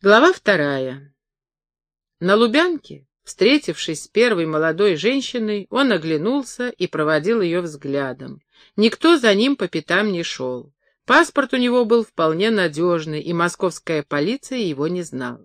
Глава вторая. На Лубянке, встретившись с первой молодой женщиной, он оглянулся и проводил ее взглядом. Никто за ним по пятам не шел. Паспорт у него был вполне надежный, и московская полиция его не знала.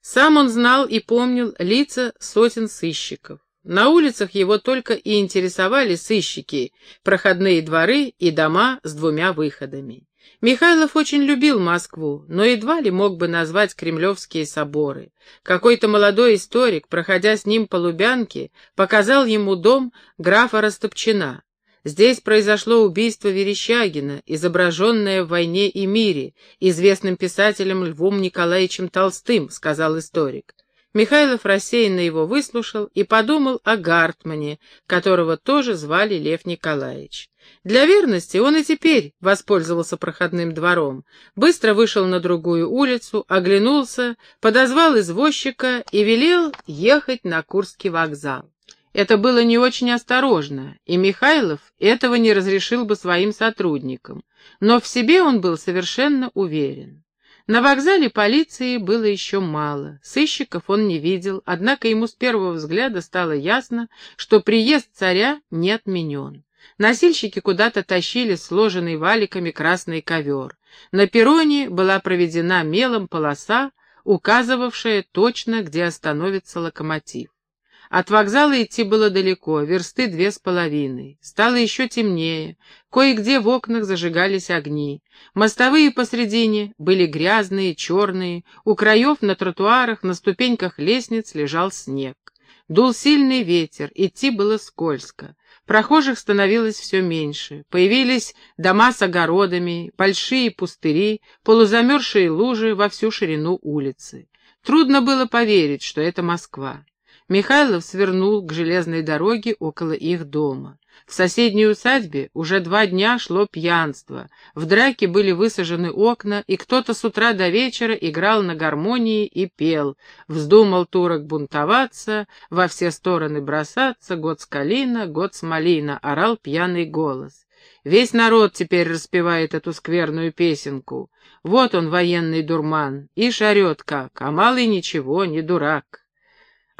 Сам он знал и помнил лица сотен сыщиков. На улицах его только и интересовали сыщики, проходные дворы и дома с двумя выходами. Михайлов очень любил Москву, но едва ли мог бы назвать кремлевские соборы. Какой-то молодой историк, проходя с ним по Лубянке, показал ему дом графа Растопчина. Здесь произошло убийство Верещагина, изображенное в «Войне и мире», известным писателем Львом Николаевичем Толстым, сказал историк. Михайлов рассеянно его выслушал и подумал о Гартмане, которого тоже звали Лев Николаевич. Для верности он и теперь воспользовался проходным двором, быстро вышел на другую улицу, оглянулся, подозвал извозчика и велел ехать на Курский вокзал. Это было не очень осторожно, и Михайлов этого не разрешил бы своим сотрудникам, но в себе он был совершенно уверен. На вокзале полиции было еще мало, сыщиков он не видел, однако ему с первого взгляда стало ясно, что приезд царя не отменен. Носильщики куда-то тащили сложенный валиками красный ковер. На перроне была проведена мелом полоса, указывавшая точно, где остановится локомотив. От вокзала идти было далеко, версты две с половиной. Стало еще темнее, кое-где в окнах зажигались огни. Мостовые посредине были грязные, черные, у краев на тротуарах, на ступеньках лестниц лежал снег. Дул сильный ветер, идти было скользко. Прохожих становилось все меньше. Появились дома с огородами, большие пустыри, полузамерзшие лужи во всю ширину улицы. Трудно было поверить, что это Москва. Михайлов свернул к железной дороге около их дома. В соседней усадьбе уже два дня шло пьянство, в драке были высажены окна, и кто-то с утра до вечера играл на гармонии и пел. Вздумал турок бунтоваться, во все стороны бросаться, год с калина, год с малина, орал пьяный голос. Весь народ теперь распевает эту скверную песенку. Вот он, военный дурман, и шарет как, а малый ничего, не дурак.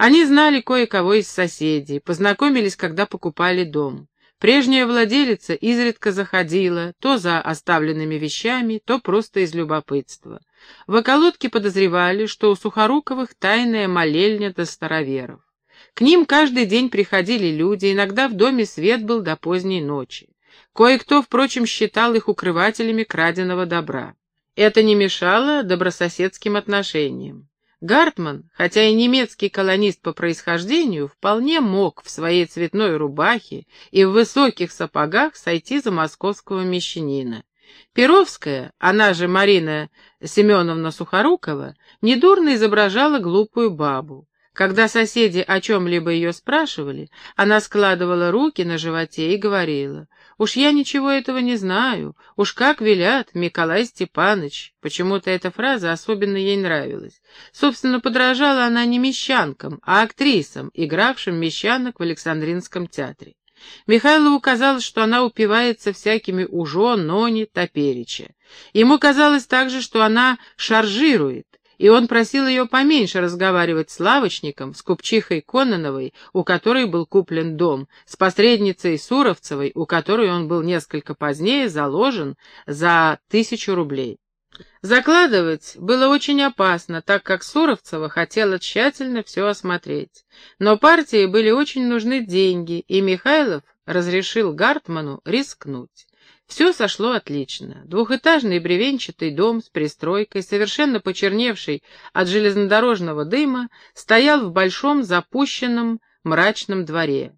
Они знали кое-кого из соседей, познакомились, когда покупали дом. Прежняя владелица изредка заходила, то за оставленными вещами, то просто из любопытства. В околотке подозревали, что у Сухоруковых тайная молельня до староверов. К ним каждый день приходили люди, иногда в доме свет был до поздней ночи. Кое-кто, впрочем, считал их укрывателями краденого добра. Это не мешало добрососедским отношениям. Гартман, хотя и немецкий колонист по происхождению, вполне мог в своей цветной рубахе и в высоких сапогах сойти за московского мещанина. Перовская, она же Марина Семеновна Сухорукова, недурно изображала глупую бабу. Когда соседи о чем-либо ее спрашивали, она складывала руки на животе и говорила, «Уж я ничего этого не знаю, уж как велят, Николай Степаныч». Почему-то эта фраза особенно ей нравилась. Собственно, подражала она не мещанкам, а актрисам, игравшим мещанок в Александринском театре. Михайлову казалось, что она упивается всякими ужо, нони, топерича. Ему казалось также, что она шаржирует, и он просил ее поменьше разговаривать с лавочником, с купчихой Кононовой, у которой был куплен дом, с посредницей Суровцевой, у которой он был несколько позднее заложен за тысячу рублей. Закладывать было очень опасно, так как Суровцева хотела тщательно все осмотреть. Но партии были очень нужны деньги, и Михайлов разрешил Гартману рискнуть. Все сошло отлично. Двухэтажный бревенчатый дом с пристройкой, совершенно почерневший от железнодорожного дыма, стоял в большом запущенном мрачном дворе.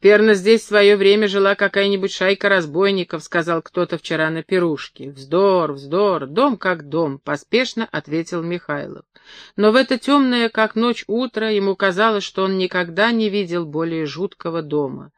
«Перно здесь в свое время жила какая-нибудь шайка разбойников», — сказал кто-то вчера на пирушке. «Вздор, вздор, дом как дом», — поспешно ответил Михайлов. Но в это темное, как ночь, утро ему казалось, что он никогда не видел более жуткого дома.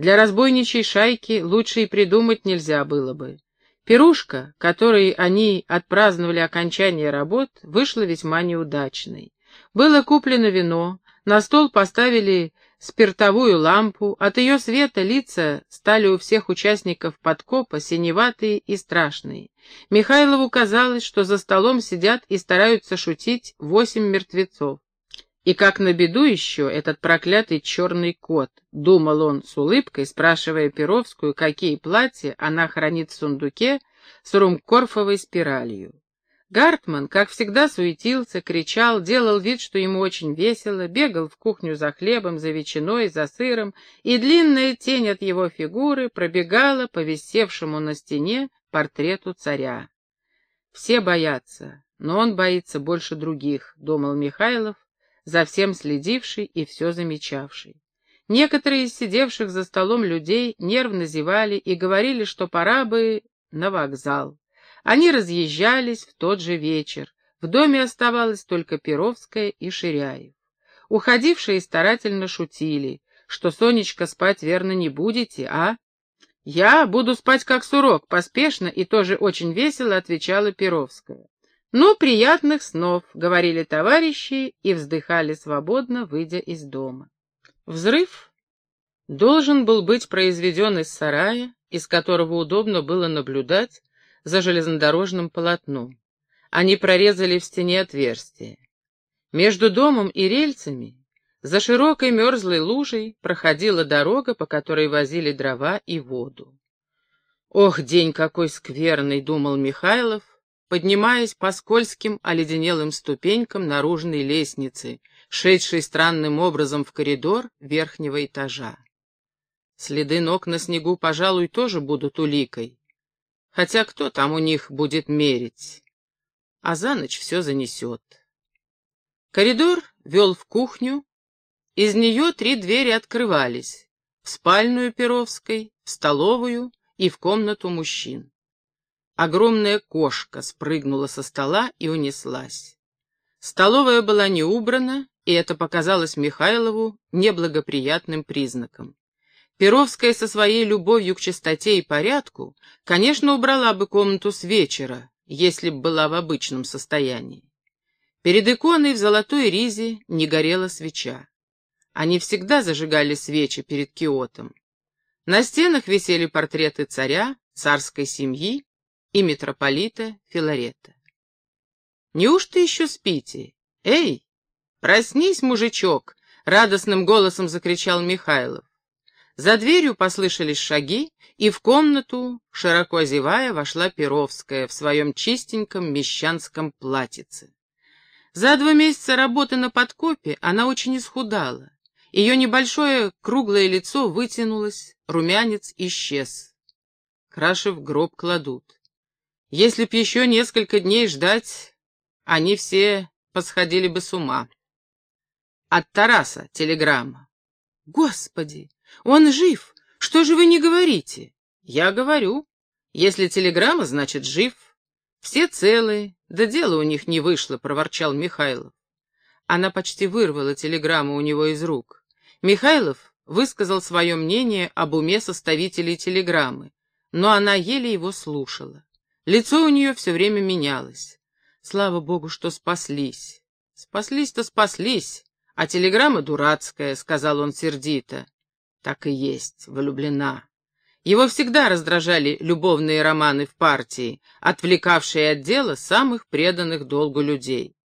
Для разбойничьей шайки лучше и придумать нельзя было бы. Пирушка, которой они отпраздновали окончание работ, вышла весьма неудачной. Было куплено вино, на стол поставили спиртовую лампу, от ее света лица стали у всех участников подкопа синеватые и страшные. Михайлову казалось, что за столом сидят и стараются шутить восемь мертвецов. И как на беду еще этот проклятый черный кот, думал он с улыбкой, спрашивая Перовскую, какие платья она хранит в сундуке с румкорфовой спиралью. Гартман, как всегда, суетился, кричал, делал вид, что ему очень весело, бегал в кухню за хлебом, за ветчиной, за сыром, и длинная тень от его фигуры пробегала по висевшему на стене портрету царя. Все боятся, но он боится больше других, думал Михайлов, за всем следивший и все замечавший. Некоторые из сидевших за столом людей нервно зевали и говорили, что пора бы на вокзал. Они разъезжались в тот же вечер. В доме оставалось только Перовская и Ширяев. Уходившие старательно шутили, что, Сонечка, спать верно не будете, а? Я буду спать как сурок, поспешно и тоже очень весело отвечала Перовская. «Ну, приятных снов», — говорили товарищи и вздыхали свободно, выйдя из дома. Взрыв должен был быть произведен из сарая, из которого удобно было наблюдать за железнодорожным полотном. Они прорезали в стене отверстие. Между домом и рельсами, за широкой мерзлой лужей, проходила дорога, по которой возили дрова и воду. «Ох, день какой скверный!» — думал Михайлов, поднимаясь по скользким оледенелым ступенькам наружной лестницы, шедшей странным образом в коридор верхнего этажа. Следы ног на снегу, пожалуй, тоже будут уликой. Хотя кто там у них будет мерить? А за ночь все занесет. Коридор вел в кухню. Из нее три двери открывались. В спальную Перовской, в столовую и в комнату мужчин. Огромная кошка спрыгнула со стола и унеслась. Столовая была не убрана, и это показалось Михайлову неблагоприятным признаком. Перовская со своей любовью к чистоте и порядку, конечно, убрала бы комнату с вечера, если б была в обычном состоянии. Перед иконой в золотой ризе не горела свеча. Они всегда зажигали свечи перед киотом. На стенах висели портреты царя, царской семьи и митрополита Филарета. «Неужто еще спите? Эй, проснись, мужичок!» — радостным голосом закричал Михайлов. За дверью послышались шаги, и в комнату, широко зевая, вошла Перовская в своем чистеньком мещанском платьице. За два месяца работы на подкопе она очень исхудала. Ее небольшое круглое лицо вытянулось, румянец исчез. Краши в гроб кладут. Если б еще несколько дней ждать, они все посходили бы с ума. От Тараса телеграмма. Господи, он жив. Что же вы не говорите? Я говорю. Если телеграмма, значит, жив. Все целые. Да дело у них не вышло, проворчал Михайлов. Она почти вырвала телеграмму у него из рук. Михайлов высказал свое мнение об уме составителей телеграммы, но она еле его слушала. Лицо у нее все время менялось. Слава богу, что спаслись. Спаслись-то спаслись, а телеграмма дурацкая, — сказал он сердито. Так и есть, влюблена. Его всегда раздражали любовные романы в партии, отвлекавшие от дела самых преданных долгу людей.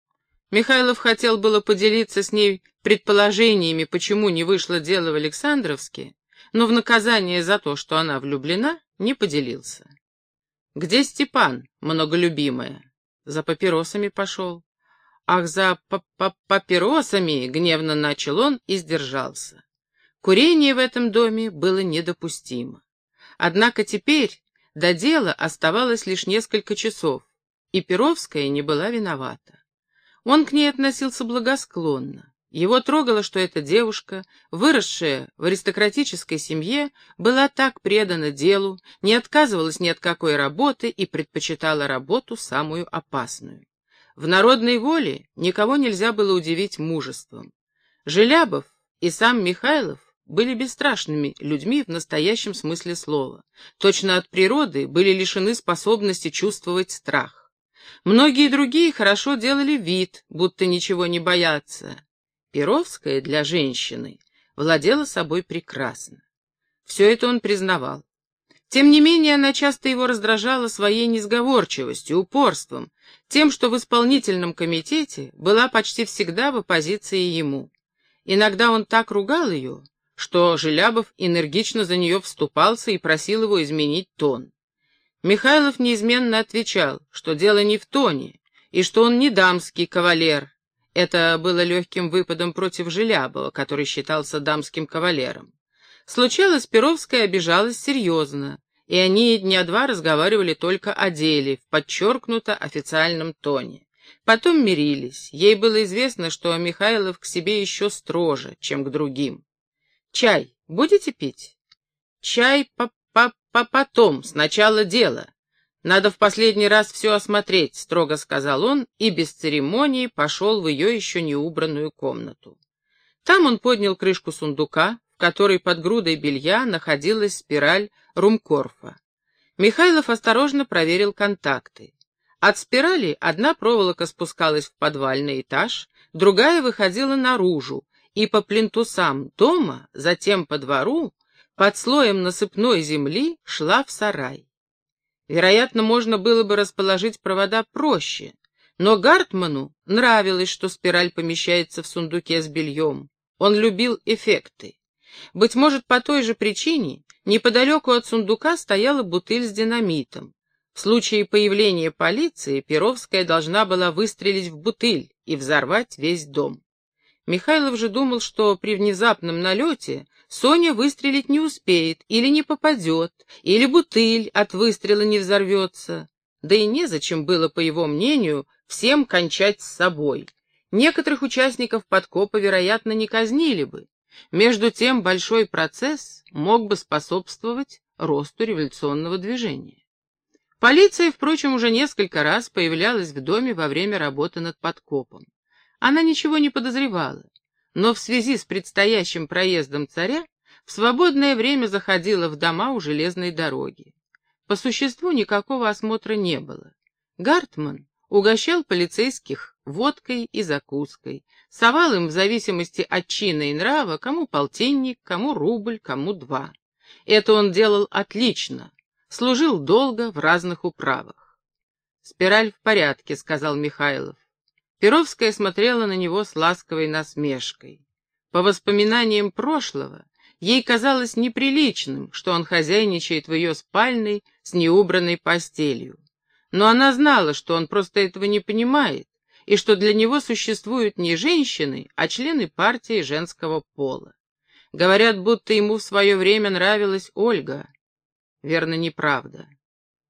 Михайлов хотел было поделиться с ней предположениями, почему не вышло дело в Александровске, но в наказание за то, что она влюблена, не поделился. «Где Степан, многолюбимая?» «За папиросами пошел». «Ах, за п -п папиросами!» — гневно начал он и сдержался. Курение в этом доме было недопустимо. Однако теперь до дела оставалось лишь несколько часов, и Перовская не была виновата. Он к ней относился благосклонно. Его трогало, что эта девушка, выросшая в аристократической семье, была так предана делу, не отказывалась ни от какой работы и предпочитала работу самую опасную. В народной воле никого нельзя было удивить мужеством. Желябов и сам Михайлов были бесстрашными людьми в настоящем смысле слова. Точно от природы были лишены способности чувствовать страх. Многие другие хорошо делали вид, будто ничего не боятся. Перовская для женщины владела собой прекрасно. Все это он признавал. Тем не менее, она часто его раздражала своей несговорчивостью, упорством, тем, что в исполнительном комитете была почти всегда в оппозиции ему. Иногда он так ругал ее, что Желябов энергично за нее вступался и просил его изменить тон. Михайлов неизменно отвечал, что дело не в тоне, и что он не дамский кавалер. Это было легким выпадом против Желябова, который считался дамским кавалером. Случалось, Перовская обижалась серьезно, и они дня два разговаривали только о деле, в подчеркнуто официальном тоне. Потом мирились. Ей было известно, что Михайлов к себе еще строже, чем к другим. «Чай будете пить?» «Чай по -по -по потом, сначала дело. Надо в последний раз все осмотреть», — строго сказал он и без церемонии пошел в ее еще не убранную комнату. Там он поднял крышку сундука, в которой под грудой белья находилась спираль румкорфа. Михайлов осторожно проверил контакты. От спирали одна проволока спускалась в подвальный этаж, другая выходила наружу, и по плинтусам дома, затем по двору, под слоем насыпной земли шла в сарай. Вероятно, можно было бы расположить провода проще, но Гартману нравилось, что спираль помещается в сундуке с бельем. Он любил эффекты. Быть может, по той же причине неподалеку от сундука стояла бутыль с динамитом. В случае появления полиции Перовская должна была выстрелить в бутыль и взорвать весь дом. Михайлов же думал, что при внезапном налете Соня выстрелить не успеет или не попадет, или бутыль от выстрела не взорвется. Да и незачем было, по его мнению, всем кончать с собой. Некоторых участников подкопа, вероятно, не казнили бы, между тем большой процесс мог бы способствовать росту революционного движения. Полиция, впрочем, уже несколько раз появлялась в доме во время работы над подкопом. Она ничего не подозревала, но в связи с предстоящим проездом царя в свободное время заходила в дома у железной дороги. По существу никакого осмотра не было. Гартман угощал полицейских водкой и закуской, совал им в зависимости от чина и нрава, кому полтинник, кому рубль, кому два. Это он делал отлично, служил долго в разных управах. «Спираль в порядке», — сказал Михайлов. Перовская смотрела на него с ласковой насмешкой. По воспоминаниям прошлого, ей казалось неприличным, что он хозяйничает в ее спальной с неубранной постелью но она знала, что он просто этого не понимает, и что для него существуют не женщины, а члены партии женского пола. Говорят, будто ему в свое время нравилась Ольга. Верно, неправда.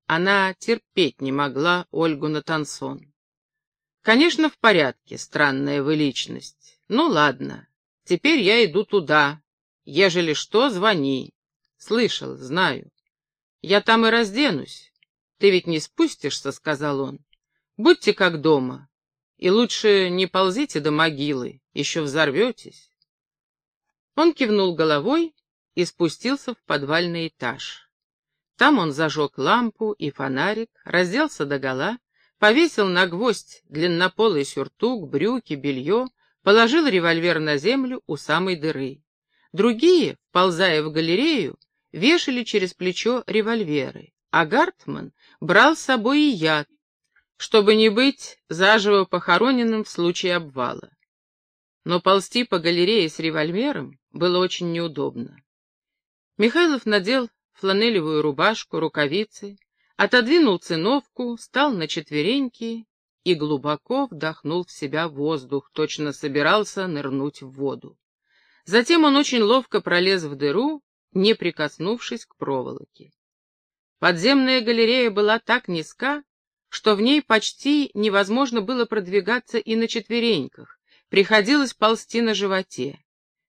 Она терпеть не могла Ольгу Натансон. Конечно, в порядке, странная вы личность. Ну ладно, теперь я иду туда. Ежели что, звони. Слышал, знаю. Я там и разденусь. «Ты ведь не спустишься», — сказал он. «Будьте как дома. И лучше не ползите до могилы, еще взорветесь». Он кивнул головой и спустился в подвальный этаж. Там он зажег лампу и фонарик, разделся догола, повесил на гвоздь длиннополый сюртук, брюки, белье, положил револьвер на землю у самой дыры. Другие, ползая в галерею, вешали через плечо револьверы а Гартман брал с собой и яд, чтобы не быть заживо похороненным в случае обвала. Но ползти по галерее с револьвером было очень неудобно. Михайлов надел фланелевую рубашку, рукавицы, отодвинул циновку, встал на четвереньки и глубоко вдохнул в себя воздух, точно собирался нырнуть в воду. Затем он очень ловко пролез в дыру, не прикоснувшись к проволоке. Подземная галерея была так низка, что в ней почти невозможно было продвигаться и на четвереньках, приходилось ползти на животе.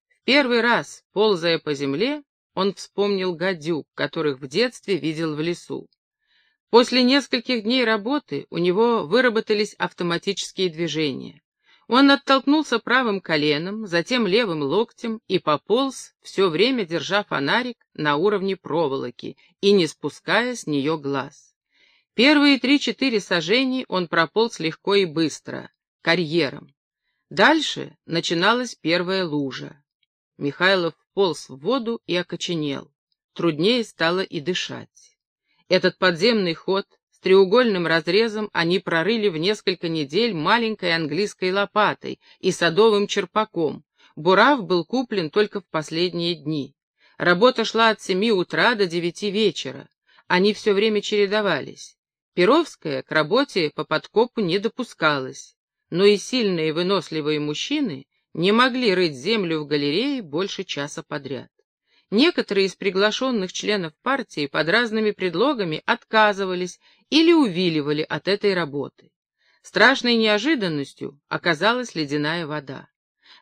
В первый раз, ползая по земле, он вспомнил гадюк, которых в детстве видел в лесу. После нескольких дней работы у него выработались автоматические движения. Он оттолкнулся правым коленом, затем левым локтем и пополз, все время держа фонарик на уровне проволоки и не спуская с нее глаз. Первые три-четыре сажений он прополз легко и быстро, карьером. Дальше начиналась первая лужа. Михайлов полз в воду и окоченел. Труднее стало и дышать. Этот подземный ход с треугольным разрезом они прорыли в несколько недель маленькой английской лопатой и садовым черпаком. Бурав был куплен только в последние дни. Работа шла от семи утра до девяти вечера. Они все время чередовались. Перовская к работе по подкопу не допускалась, но и сильные выносливые мужчины не могли рыть землю в галерее больше часа подряд. Некоторые из приглашенных членов партии под разными предлогами отказывались или увиливали от этой работы. Страшной неожиданностью оказалась ледяная вода.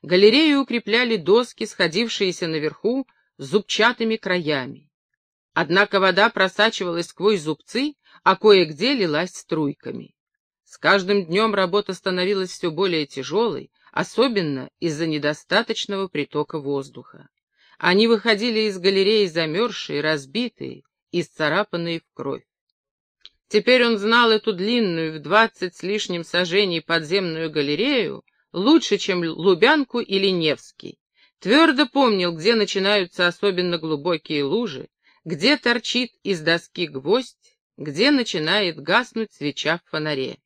Галерею укрепляли доски, сходившиеся наверху с зубчатыми краями. Однако вода просачивалась сквозь зубцы, а кое-где лилась струйками. С каждым днем работа становилась все более тяжелой, особенно из-за недостаточного притока воздуха. Они выходили из галереи замерзшие, разбитые, исцарапанные в кровь. Теперь он знал эту длинную в двадцать с лишним сажений подземную галерею лучше, чем Лубянку или Невский. Твердо помнил, где начинаются особенно глубокие лужи, где торчит из доски гвоздь, где начинает гаснуть свеча в фонаре.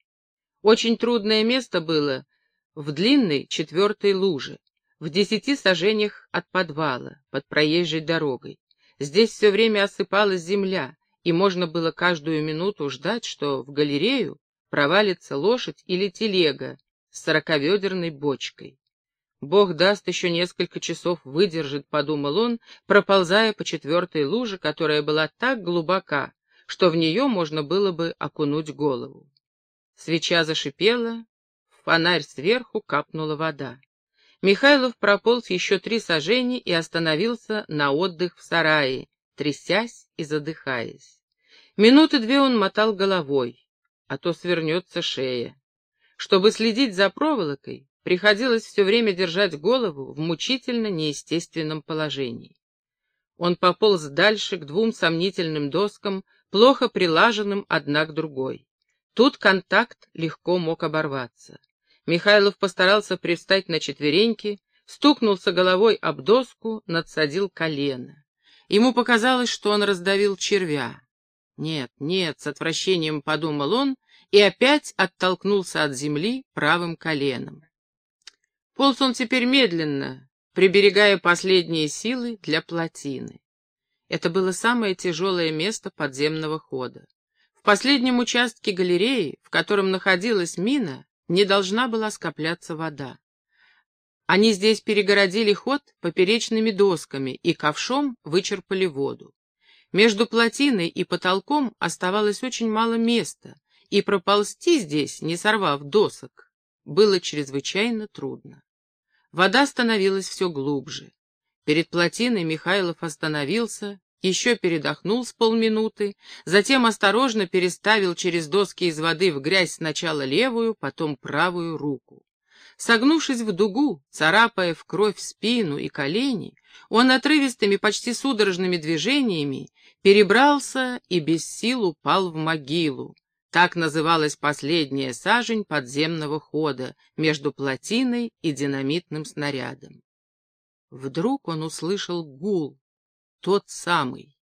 Очень трудное место было в длинной четвертой луже, в десяти сажениях от подвала, под проезжей дорогой. Здесь все время осыпалась земля, и можно было каждую минуту ждать, что в галерею провалится лошадь или телега с сороковедерной бочкой. Бог даст еще несколько часов выдержит, подумал он, проползая по четвертой луже, которая была так глубока, что в нее можно было бы окунуть голову. Свеча зашипела, в фонарь сверху капнула вода. Михайлов прополз еще три сажени и остановился на отдых в сарае, трясясь и задыхаясь. Минуты две он мотал головой, а то свернется шея. Чтобы следить за проволокой, Приходилось все время держать голову в мучительно неестественном положении. Он пополз дальше к двум сомнительным доскам, плохо прилаженным одна к другой. Тут контакт легко мог оборваться. Михайлов постарался привстать на четвереньки, стукнулся головой об доску, надсадил колено. Ему показалось, что он раздавил червя. Нет, нет, с отвращением подумал он и опять оттолкнулся от земли правым коленом. Полз он теперь медленно, приберегая последние силы для плотины. Это было самое тяжелое место подземного хода. В последнем участке галереи, в котором находилась мина, не должна была скопляться вода. Они здесь перегородили ход поперечными досками и ковшом вычерпали воду. Между плотиной и потолком оставалось очень мало места, и проползти здесь, не сорвав досок, было чрезвычайно трудно. Вода становилась все глубже. Перед плотиной Михайлов остановился, еще передохнул с полминуты, затем осторожно переставил через доски из воды в грязь сначала левую, потом правую руку. Согнувшись в дугу, царапая в кровь спину и колени, он отрывистыми, почти судорожными движениями перебрался и без сил упал в могилу, так называлась последняя сажень подземного хода между плотиной и динамитным снарядом. Вдруг он услышал гул, тот самый,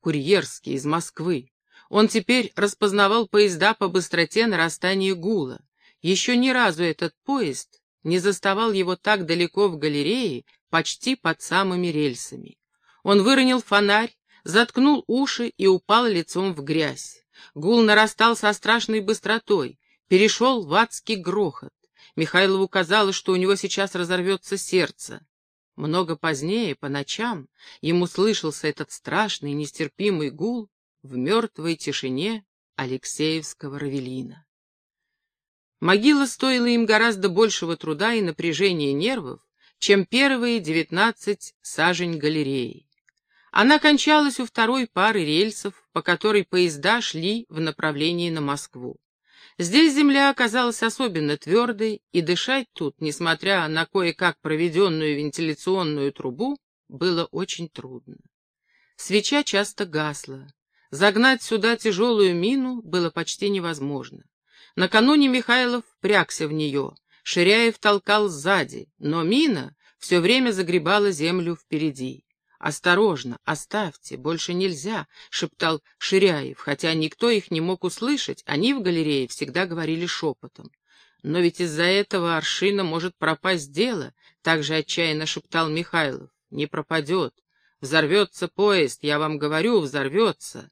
курьерский из Москвы. Он теперь распознавал поезда по быстроте нарастания гула. Еще ни разу этот поезд не заставал его так далеко в галерее, почти под самыми рельсами. Он выронил фонарь, заткнул уши и упал лицом в грязь. Гул нарастал со страшной быстротой, перешел в адский грохот. Михайлову казалось, что у него сейчас разорвется сердце. Много позднее, по ночам, ему слышался этот страшный, нестерпимый гул в мертвой тишине Алексеевского равелина. Могила стоила им гораздо большего труда и напряжения нервов, чем первые девятнадцать сажень галереи. Она кончалась у второй пары рельсов, по которой поезда шли в направлении на Москву. Здесь земля оказалась особенно твердой, и дышать тут, несмотря на кое-как проведенную вентиляционную трубу, было очень трудно. Свеча часто гасла. Загнать сюда тяжелую мину было почти невозможно. Накануне Михайлов впрягся в нее, Ширяев толкал сзади, но мина все время загребала землю впереди. «Осторожно, оставьте, больше нельзя», — шептал Ширяев, хотя никто их не мог услышать, они в галерее всегда говорили шепотом. «Но ведь из-за этого аршина может пропасть дело», — также отчаянно шептал Михайлов. «Не пропадет. Взорвется поезд, я вам говорю, взорвется».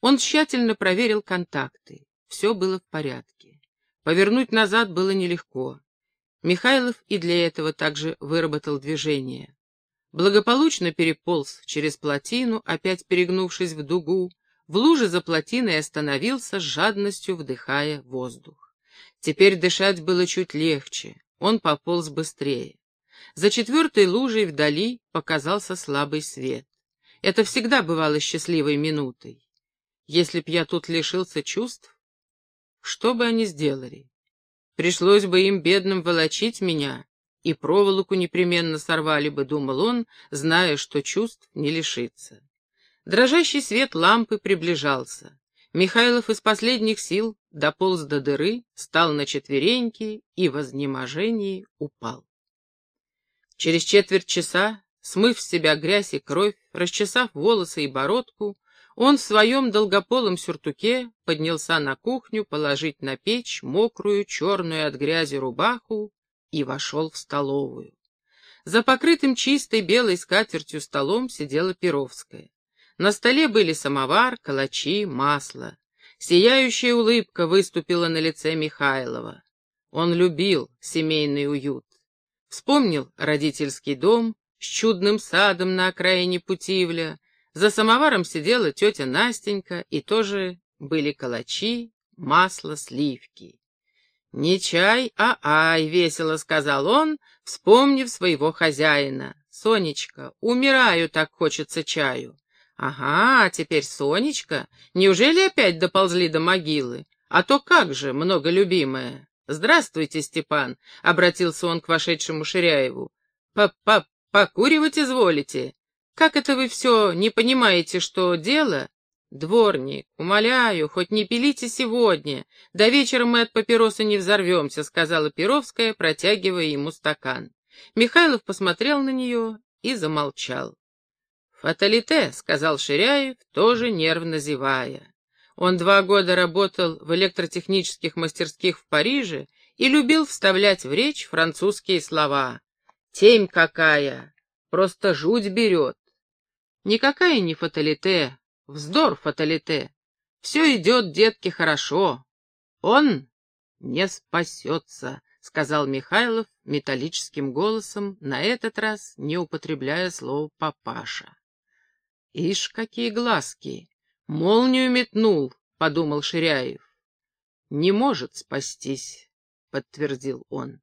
Он тщательно проверил контакты. Все было в порядке. Повернуть назад было нелегко. Михайлов и для этого также выработал движение благополучно переполз через плотину, опять перегнувшись в дугу, в луже за плотиной остановился, жадностью вдыхая воздух. Теперь дышать было чуть легче, он пополз быстрее. За четвертой лужей вдали показался слабый свет. Это всегда бывало счастливой минутой. Если б я тут лишился чувств, что бы они сделали? Пришлось бы им, бедным, волочить меня, и проволоку непременно сорвали бы, думал он, зная, что чувств не лишится. Дрожащий свет лампы приближался. Михайлов из последних сил дополз до дыры, стал на четвереньки и в изнеможении упал. Через четверть часа, смыв с себя грязь и кровь, расчесав волосы и бородку, он в своем долгополом сюртуке поднялся на кухню положить на печь мокрую, черную от грязи рубаху и вошел в столовую. За покрытым чистой белой скатертью столом сидела Перовская. На столе были самовар, калачи, масло. Сияющая улыбка выступила на лице Михайлова. Он любил семейный уют. Вспомнил родительский дом с чудным садом на окраине Путивля. За самоваром сидела тетя Настенька, и тоже были калачи, масло, сливки. «Не чай, а ай», — весело сказал он, вспомнив своего хозяина. «Сонечка, умираю, так хочется чаю». «Ага, теперь Сонечка. Неужели опять доползли до могилы? А то как же, многолюбимая». «Здравствуйте, Степан», — обратился он к вошедшему Ширяеву. «Па-па, покуривать изволите? Как это вы все не понимаете, что дело «Дворник, умоляю, хоть не пилите сегодня. До вечера мы от папироса не взорвемся», — сказала Перовская, протягивая ему стакан. Михайлов посмотрел на нее и замолчал. «Фаталите», — сказал Ширяев, тоже нервно зевая. Он два года работал в электротехнических мастерских в Париже и любил вставлять в речь французские слова. «Темь какая! Просто жуть берет!» «Никакая не фаталите», Вздор, фаталите. Все идет, детки, хорошо. Он не спасется, сказал Михайлов металлическим голосом, на этот раз не употребляя слово «папаша». Ишь, какие глазки! Молнию метнул, подумал Ширяев. Не может спастись, подтвердил он.